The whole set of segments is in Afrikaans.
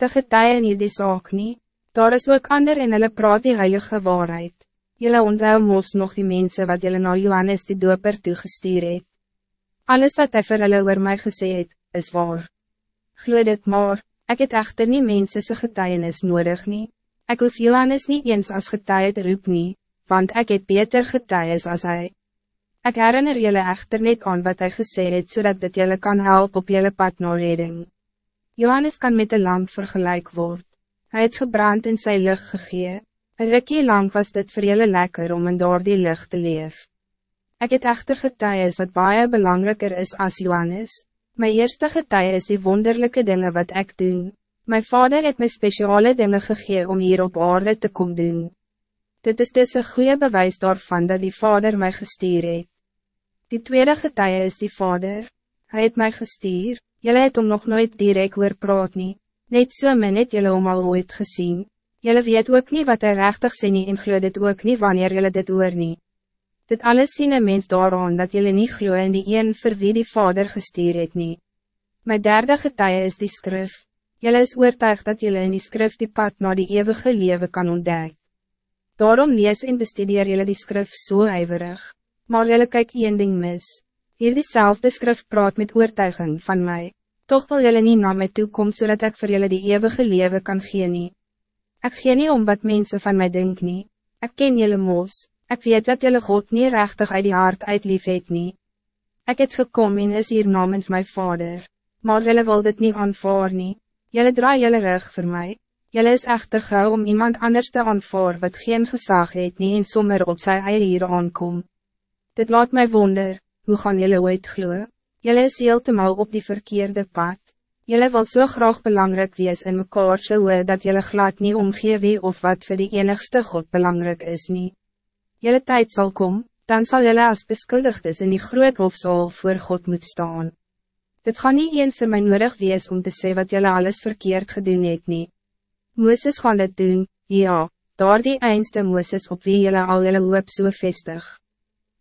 te getuie in hierdie saak nie. Daar is ook ander en hulle praat die heilige waarheid. Julle onthou mos nog die mensen wat julle na Johannes die doper toegestuur het. Alles wat hy vir hulle oor my gesê het, is waar. Glo dit maar, ek het echter nie mense se getuienis nodig nie. Ek hoef Johannes niet eens als getuie te roep nie, want ek het beter getuies als hij. Ik herinner jullie echter niet aan wat hij gesê het, zodat dit jullie kan helpen op jullie pad naar redding. Johannes kan met de lamp vergelijk worden. Hij het gebrand in zijn lucht gegee. Een rikkie lang was dit voor jullie lekker om in door die lucht te leef. Ik het echter getuies wat baie belangrijker is als Johannes. Mijn eerste getuie is die wonderlijke dingen wat ik doe. Mijn vader het mij speciale dingen gegee om hier op aarde te komen doen. Dit is dus een goede bewijs daarvan dat die vader mij gestuur het. Die tweede getuie is die vader. Hij het mij gestuur, jullie het om nog nooit direct weer praat nie. Net so min het jullie om al ooit gezien. Jullie weet ook niet wat hij rechtig sê nie en glo dit ook niet wanneer jullie dit oor nie. Dit alles sien een mens daaraan dat jullie niet glo in die een vir wie die vader gestuur het nie. My derde getuie is die skrif. Jullie is oortuig dat jullie in die skrif die pad naar die eeuwige leven kan ontdekken. Daarom lees en bestudeer jullie die skrif so ijverig. Maar jullie kyk een ding mis. Hier diezelfde skrif praat met oortuiging van mij. Toch wil jullie niet naar mij toe komen zodat ik voor jullie die eeuwige leven kan gee nie. Ek gee nie om wat mensen van mij denken nie. Ek ken jullie moos. Ik weet dat jullie God niet rechtig uit die hart uit lief het nie. Ek het gekom en is hier namens mijn vader. Maar jullie wil dit niet aanvaar nie. Jullie draai jullie rug voor mij. Jelle is echter gauw om iemand anders te aanvaar wat geen gezag het nie en sommer op sy eie hier aankom. Dit laat mij wonder, hoe gaan jelle ooit glo? Jelle is heeltemal op die verkeerde pad. Jelle wil zo so graag belangrijk wees in mekaar so dat jelle glad niet omgee wie of wat voor die enigste God belangrijk is nie. Jelle tijd zal komen, dan zal jelle als beskuldigdes in die groot hofzaal voor God moet staan. Dit gaan niet eens voor mij nodig wees om te zeggen wat jelle alles verkeerd gedoen het nie. Moeses gaan dit doen, ja, daar die eindste Moeses op wie jullie al jullie hoop so vestig.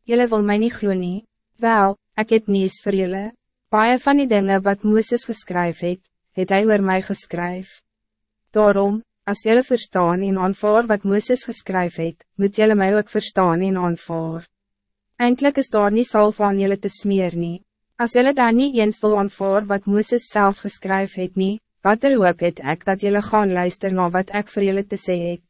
Jullie wil mij niet glo nie, wel, ik het nies voor jullie. Paie van die dingen wat Moeses geskryf het, het hy oor my geskryf. Daarom, als jullie verstaan en aanvaar wat Moeses geskryf het, moet jullie mij ook verstaan en aanvaar. Eindelijk is daar niet sal van jullie te smeer nie. As jullie daar niet eens wil aanvaar wat Moeses zelf geskryf het nie, Wat er hoop het ek dat jullie gaan luisteren naar wat ik voor jullie te zeggen het.